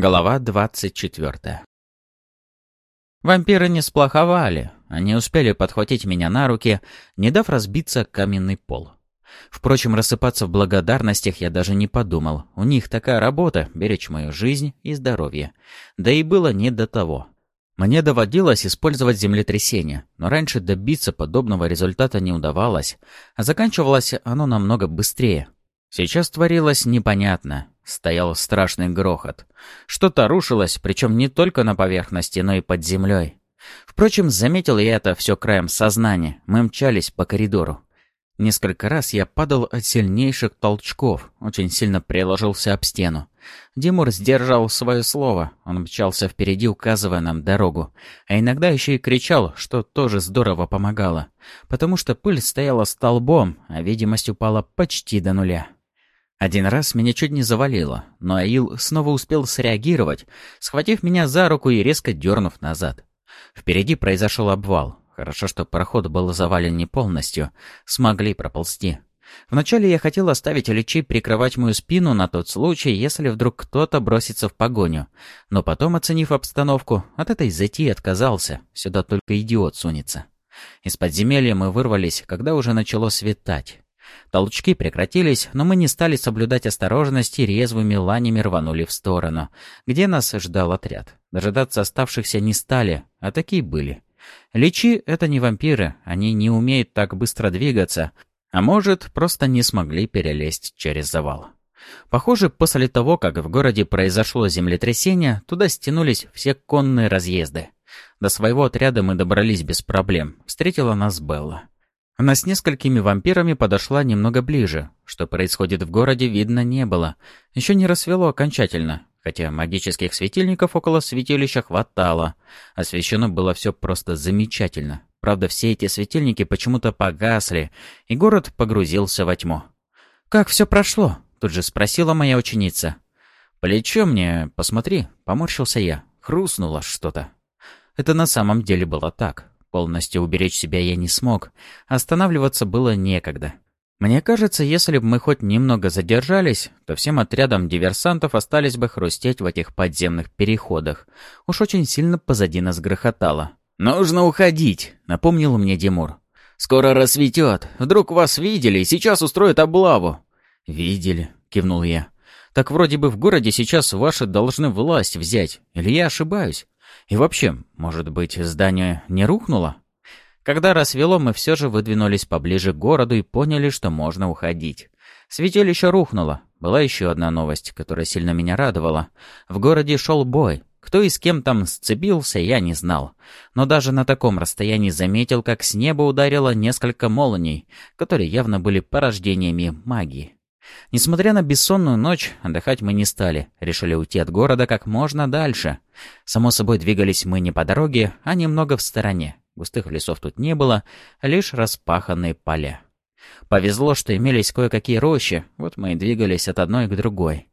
Глава 24 Вампиры не сплоховали. Они успели подхватить меня на руки, не дав разбиться каменный пол. Впрочем, рассыпаться в благодарностях я даже не подумал. У них такая работа — беречь мою жизнь и здоровье. Да и было не до того. Мне доводилось использовать землетрясение, но раньше добиться подобного результата не удавалось, а заканчивалось оно намного быстрее. Сейчас творилось непонятно. Стоял страшный грохот. Что-то рушилось, причем не только на поверхности, но и под землей. Впрочем, заметил я это все краем сознания. Мы мчались по коридору. Несколько раз я падал от сильнейших толчков, очень сильно приложился об стену. Димур сдержал свое слово, он мчался впереди, указывая нам дорогу, а иногда еще и кричал, что тоже здорово помогало, потому что пыль стояла столбом, а видимость упала почти до нуля. Один раз меня чуть не завалило, но Аил снова успел среагировать, схватив меня за руку и резко дернув назад. Впереди произошел обвал. Хорошо, что проход был завален не полностью. Смогли проползти. Вначале я хотел оставить Личи прикрывать мою спину на тот случай, если вдруг кто-то бросится в погоню. Но потом, оценив обстановку, от этой затеи отказался. Сюда только идиот сунется. Из подземелья мы вырвались, когда уже начало светать. Толчки прекратились, но мы не стали соблюдать осторожность и резвыми ланями рванули в сторону, где нас ждал отряд. Дожидаться оставшихся не стали, а такие были. Личи — это не вампиры, они не умеют так быстро двигаться, а может, просто не смогли перелезть через завал. Похоже, после того, как в городе произошло землетрясение, туда стянулись все конные разъезды. До своего отряда мы добрались без проблем. Встретила нас Белла. Она с несколькими вампирами подошла немного ближе. Что происходит в городе, видно не было. Еще не рассвело окончательно, хотя магических светильников около святилища хватало. Освещено было все просто замечательно. Правда, все эти светильники почему-то погасли, и город погрузился во тьму. «Как все прошло?» — тут же спросила моя ученица. «Плечо мне, посмотри», — поморщился я. Хрустнуло что-то. Это на самом деле было так. Полностью уберечь себя я не смог. Останавливаться было некогда. Мне кажется, если бы мы хоть немного задержались, то всем отрядам диверсантов остались бы хрустеть в этих подземных переходах. Уж очень сильно позади нас грохотало. «Нужно уходить», — напомнил мне Димур. «Скоро рассветет. Вдруг вас видели и сейчас устроят облаву». «Видели», — кивнул я. «Так вроде бы в городе сейчас ваши должны власть взять. Или я ошибаюсь?» И вообще, может быть, здание не рухнуло? Когда рассвело, мы все же выдвинулись поближе к городу и поняли, что можно уходить. Святилище рухнуло. Была еще одна новость, которая сильно меня радовала. В городе шел бой. Кто и с кем там сцепился, я не знал. Но даже на таком расстоянии заметил, как с неба ударило несколько молний, которые явно были порождениями магии. Несмотря на бессонную ночь, отдыхать мы не стали. Решили уйти от города как можно дальше. Само собой, двигались мы не по дороге, а немного в стороне. Густых лесов тут не было, лишь распаханные поля. Повезло, что имелись кое-какие рощи, вот мы и двигались от одной к другой.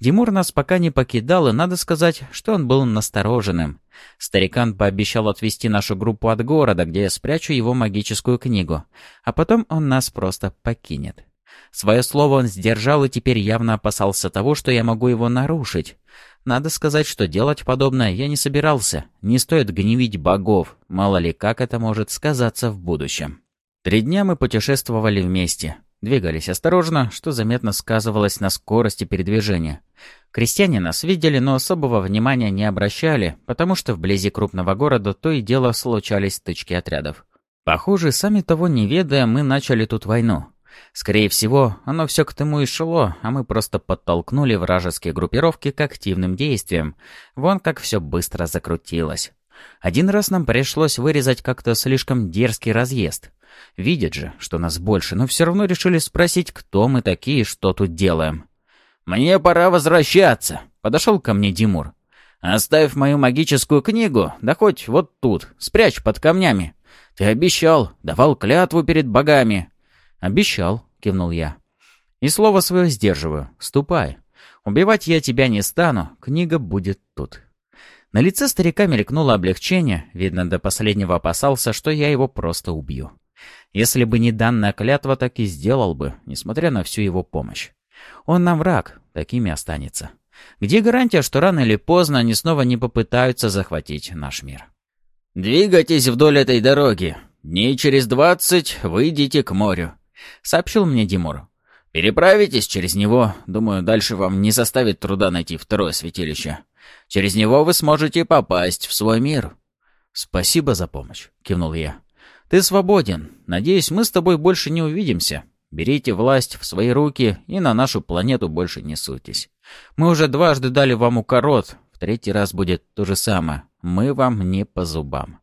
Димур нас пока не покидал, и надо сказать, что он был настороженным. Старикан пообещал отвезти нашу группу от города, где я спрячу его магическую книгу, а потом он нас просто покинет. Свое слово он сдержал и теперь явно опасался того, что я могу его нарушить. Надо сказать, что делать подобное я не собирался. Не стоит гневить богов, мало ли как это может сказаться в будущем. Три дня мы путешествовали вместе. Двигались осторожно, что заметно сказывалось на скорости передвижения. Крестьяне нас видели, но особого внимания не обращали, потому что вблизи крупного города то и дело случались стычки отрядов. Похоже, сами того не ведая, мы начали тут войну. Скорее всего, оно все к тому и шло, а мы просто подтолкнули вражеские группировки к активным действиям. Вон как все быстро закрутилось. Один раз нам пришлось вырезать как-то слишком дерзкий разъезд. Видят же, что нас больше, но все равно решили спросить, кто мы такие и что тут делаем. «Мне пора возвращаться», — подошел ко мне Димур. «Оставь мою магическую книгу, да хоть вот тут, спрячь под камнями. Ты обещал, давал клятву перед богами». «Обещал», — кивнул я. «И слово свое сдерживаю. Ступай. Убивать я тебя не стану, книга будет тут». На лице старика мелькнуло облегчение, видно, до последнего опасался, что я его просто убью. Если бы не данная клятва, так и сделал бы, несмотря на всю его помощь. Он нам враг, такими останется. Где гарантия, что рано или поздно они снова не попытаются захватить наш мир? «Двигайтесь вдоль этой дороги. Дней через двадцать выйдите к морю», — сообщил мне Димур. «Переправитесь через него. Думаю, дальше вам не составит труда найти второе святилище. Через него вы сможете попасть в свой мир». «Спасибо за помощь», — кивнул я. «Ты свободен. Надеюсь, мы с тобой больше не увидимся. Берите власть в свои руки и на нашу планету больше не суйтесь. Мы уже дважды дали вам укорот, в третий раз будет то же самое. Мы вам не по зубам».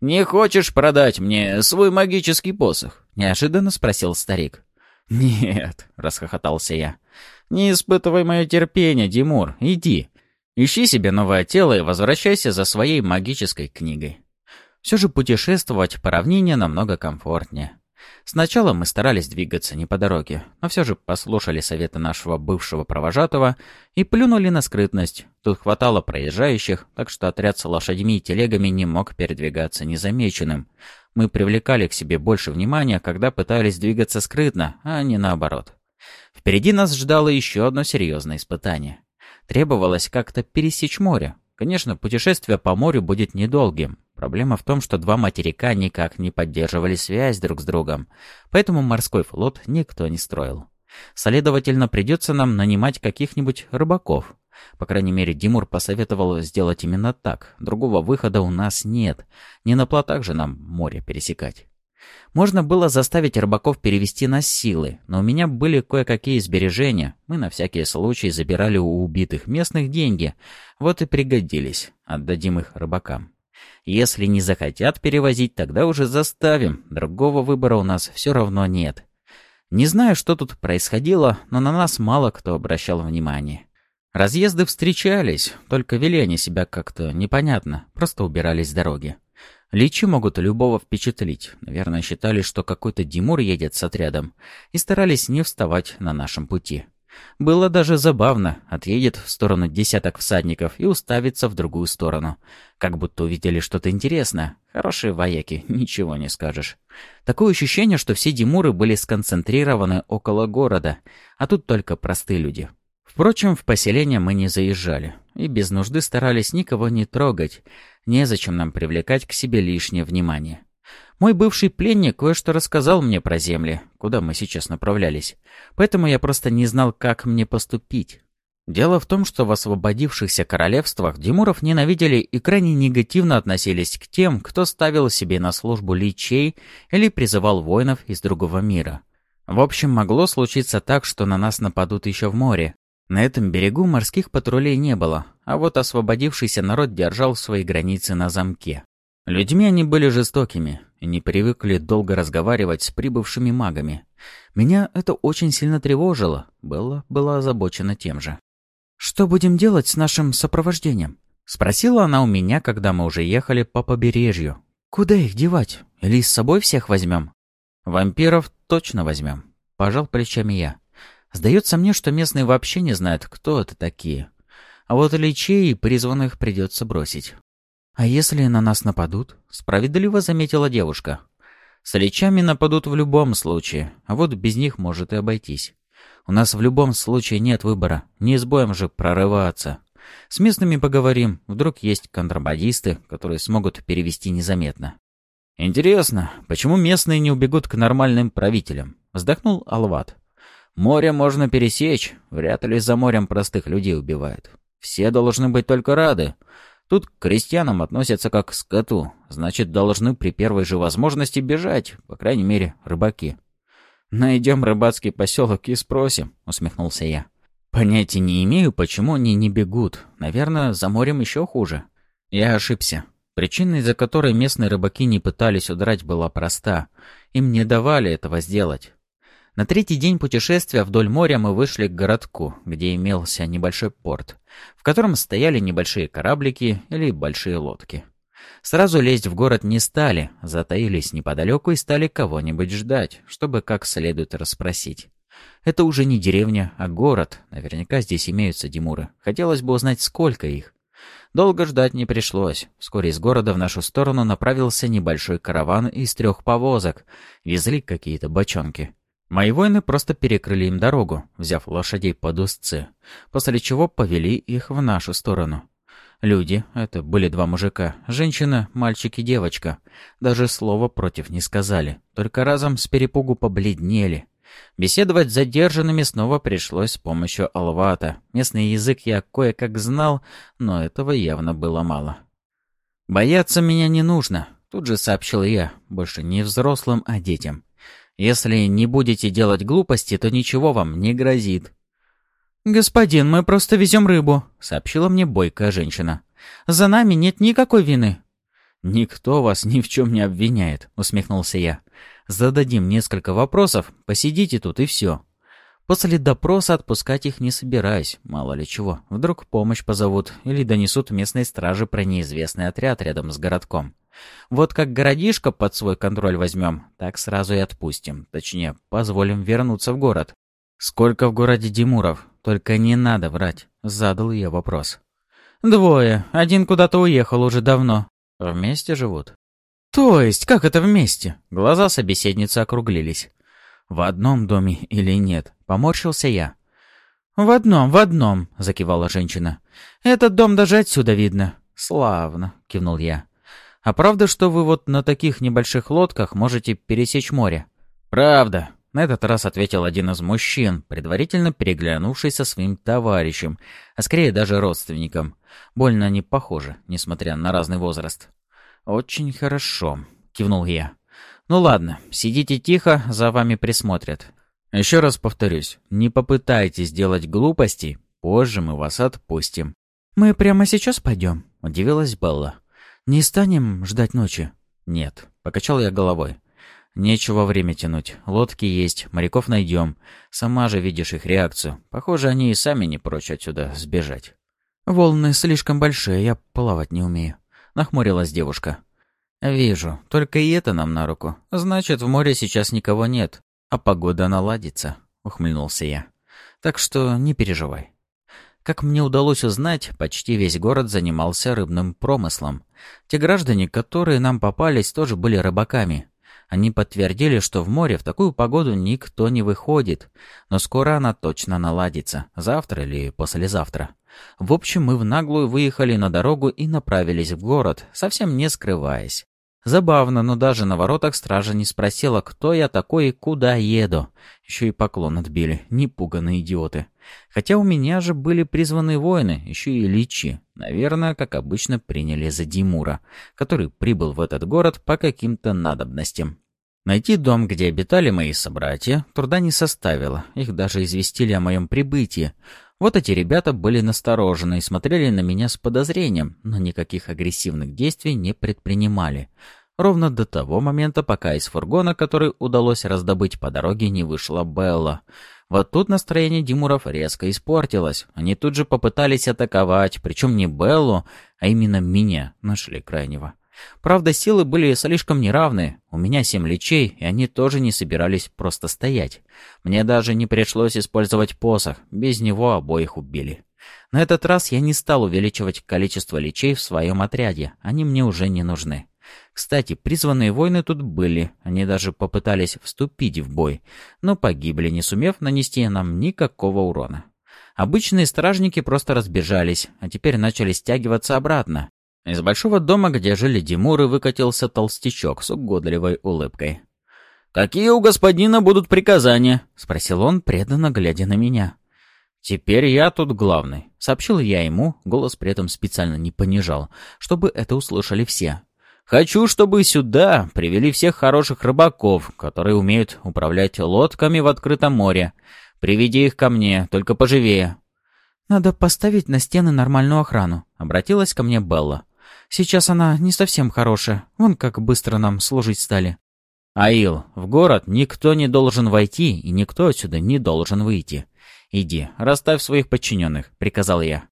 «Не хочешь продать мне свой магический посох?» — неожиданно спросил старик. «Нет», — расхохотался я. «Не испытывай мое терпение, Димур. Иди. Ищи себе новое тело и возвращайся за своей магической книгой». Все же путешествовать по равнине намного комфортнее. Сначала мы старались двигаться не по дороге, но все же послушали советы нашего бывшего провожатого и плюнули на скрытность. Тут хватало проезжающих, так что отряд с лошадьми и телегами не мог передвигаться незамеченным. Мы привлекали к себе больше внимания, когда пытались двигаться скрытно, а не наоборот. Впереди нас ждало еще одно серьезное испытание. Требовалось как-то пересечь море. Конечно, путешествие по морю будет недолгим, Проблема в том, что два материка никак не поддерживали связь друг с другом, поэтому морской флот никто не строил. Следовательно, придется нам нанимать каких-нибудь рыбаков. По крайней мере, Димур посоветовал сделать именно так. Другого выхода у нас нет. Не на плотах же нам море пересекать. Можно было заставить рыбаков перевести нас силы, но у меня были кое-какие сбережения. Мы на всякий случай забирали у убитых местных деньги. Вот и пригодились. Отдадим их рыбакам. Если не захотят перевозить, тогда уже заставим. Другого выбора у нас все равно нет. Не знаю, что тут происходило, но на нас мало кто обращал внимание. Разъезды встречались, только вели они себя как-то непонятно, просто убирались с дороги. Личи могут любого впечатлить. Наверное, считали, что какой-то Димур едет с отрядом, и старались не вставать на нашем пути. Было даже забавно. Отъедет в сторону десяток всадников и уставится в другую сторону. Как будто увидели что-то интересное. Хорошие вояки, ничего не скажешь. Такое ощущение, что все Димуры были сконцентрированы около города, а тут только простые люди. Впрочем, в поселение мы не заезжали. И без нужды старались никого не трогать. Незачем нам привлекать к себе лишнее внимание. Мой бывший пленник кое-что рассказал мне про земли, куда мы сейчас направлялись, поэтому я просто не знал, как мне поступить. Дело в том, что в освободившихся королевствах Димуров ненавидели и крайне негативно относились к тем, кто ставил себе на службу личей или призывал воинов из другого мира. В общем, могло случиться так, что на нас нападут еще в море. На этом берегу морских патрулей не было, а вот освободившийся народ держал свои границы на замке. Людьми они были жестокими и не привыкли долго разговаривать с прибывшими магами. Меня это очень сильно тревожило. Белла была озабочена тем же. «Что будем делать с нашим сопровождением?» Спросила она у меня, когда мы уже ехали по побережью. «Куда их девать? Или с собой всех возьмем?» «Вампиров точно возьмем», — пожал плечами я. «Сдается мне, что местные вообще не знают, кто это такие. А вот личей призванных придется бросить. «А если на нас нападут?» — справедливо заметила девушка. «С личами нападут в любом случае, а вот без них может и обойтись. У нас в любом случае нет выбора, не с же прорываться. С местными поговорим, вдруг есть контрабандисты, которые смогут перевести незаметно». «Интересно, почему местные не убегут к нормальным правителям?» — вздохнул Алват. «Море можно пересечь, вряд ли за морем простых людей убивают. Все должны быть только рады. Тут к крестьянам относятся как к скоту, значит, должны при первой же возможности бежать, по крайней мере, рыбаки. «Найдем рыбацкий поселок и спросим», — усмехнулся я. «Понятия не имею, почему они не бегут. Наверное, за морем еще хуже». Я ошибся. Причина, из-за которой местные рыбаки не пытались удрать, была проста. Им не давали этого сделать. На третий день путешествия вдоль моря мы вышли к городку, где имелся небольшой порт, в котором стояли небольшие кораблики или большие лодки. Сразу лезть в город не стали, затаились неподалеку и стали кого-нибудь ждать, чтобы как следует расспросить. Это уже не деревня, а город. Наверняка здесь имеются Димуры. Хотелось бы узнать, сколько их. Долго ждать не пришлось. Вскоре из города в нашу сторону направился небольшой караван из трех повозок. Везли какие-то бочонки. Мои воины просто перекрыли им дорогу, взяв лошадей под узцы, после чего повели их в нашу сторону. Люди, это были два мужика, женщина, мальчик и девочка, даже слова против не сказали, только разом с перепугу побледнели. Беседовать с задержанными снова пришлось с помощью алвата. Местный язык я кое-как знал, но этого явно было мало. «Бояться меня не нужно», — тут же сообщил я, больше не взрослым, а детям. Если не будете делать глупости, то ничего вам не грозит». «Господин, мы просто везем рыбу», — сообщила мне бойкая женщина. «За нами нет никакой вины». «Никто вас ни в чем не обвиняет», — усмехнулся я. «Зададим несколько вопросов, посидите тут и все». После допроса отпускать их не собираюсь, мало ли чего. Вдруг помощь позовут или донесут местной стражи про неизвестный отряд рядом с городком. Вот как городишко под свой контроль возьмем, так сразу и отпустим. Точнее, позволим вернуться в город. «Сколько в городе Димуров? Только не надо врать», — задал я вопрос. «Двое. Один куда-то уехал уже давно». «Вместе живут?» «То есть, как это вместе?» Глаза собеседницы округлились. «В одном доме или нет?» — поморщился я. «В одном, в одном», — закивала женщина. «Этот дом даже отсюда видно». «Славно», — кивнул я. А правда, что вы вот на таких небольших лодках можете пересечь море? Правда. На этот раз ответил один из мужчин, предварительно переглянувшись со своим товарищем, а скорее даже родственником. Больно они похожи, несмотря на разный возраст. «Очень хорошо», — кивнул я. «Ну ладно, сидите тихо, за вами присмотрят. Еще раз повторюсь, не попытайтесь делать глупостей, позже мы вас отпустим». «Мы прямо сейчас пойдем?» — удивилась Белла. «Не станем ждать ночи?» «Нет», — покачал я головой. «Нечего время тянуть. Лодки есть, моряков найдем. Сама же видишь их реакцию. Похоже, они и сами не прочь отсюда сбежать». «Волны слишком большие, я плавать не умею», — нахмурилась девушка. «Вижу. Только и это нам на руку. Значит, в море сейчас никого нет, а погода наладится», — ухмыльнулся я. «Так что не переживай». Как мне удалось узнать, почти весь город занимался рыбным промыслом. Те граждане, которые нам попались, тоже были рыбаками. Они подтвердили, что в море в такую погоду никто не выходит, но скоро она точно наладится, завтра или послезавтра. В общем, мы в наглую выехали на дорогу и направились в город, совсем не скрываясь. Забавно, но даже на воротах стража не спросила, кто я такой и куда еду. Еще и поклон отбили, непуганные идиоты. Хотя у меня же были призванные воины, еще и личи. Наверное, как обычно, приняли за Димура, который прибыл в этот город по каким-то надобностям. Найти дом, где обитали мои собратья, труда не составило. Их даже известили о моем прибытии. Вот эти ребята были насторожены и смотрели на меня с подозрением, но никаких агрессивных действий не предпринимали. Ровно до того момента, пока из фургона, который удалось раздобыть по дороге, не вышла Белла. Вот тут настроение Димуров резко испортилось. Они тут же попытались атаковать, причем не Беллу, а именно меня, нашли крайнего. Правда, силы были слишком неравны. У меня семь лечей, и они тоже не собирались просто стоять. Мне даже не пришлось использовать посох, без него обоих убили. На этот раз я не стал увеличивать количество лечей в своем отряде, они мне уже не нужны. Кстати, призванные воины тут были, они даже попытались вступить в бой, но погибли, не сумев нанести нам никакого урона. Обычные стражники просто разбежались, а теперь начали стягиваться обратно. Из большого дома, где жили Димуры, выкатился толстячок с угодливой улыбкой. «Какие у господина будут приказания?» — спросил он, преданно глядя на меня. «Теперь я тут главный», — сообщил я ему, голос при этом специально не понижал, чтобы это услышали все. «Хочу, чтобы сюда привели всех хороших рыбаков, которые умеют управлять лодками в открытом море. Приведи их ко мне, только поживее». «Надо поставить на стены нормальную охрану», — обратилась ко мне Белла. Сейчас она не совсем хорошая. Вон как быстро нам служить стали». «Аил, в город никто не должен войти, и никто отсюда не должен выйти. Иди, расставь своих подчиненных», — приказал я.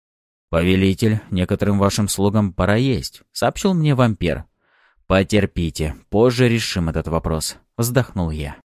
«Повелитель, некоторым вашим слугам пора есть», — сообщил мне вампир. «Потерпите, позже решим этот вопрос», — вздохнул я.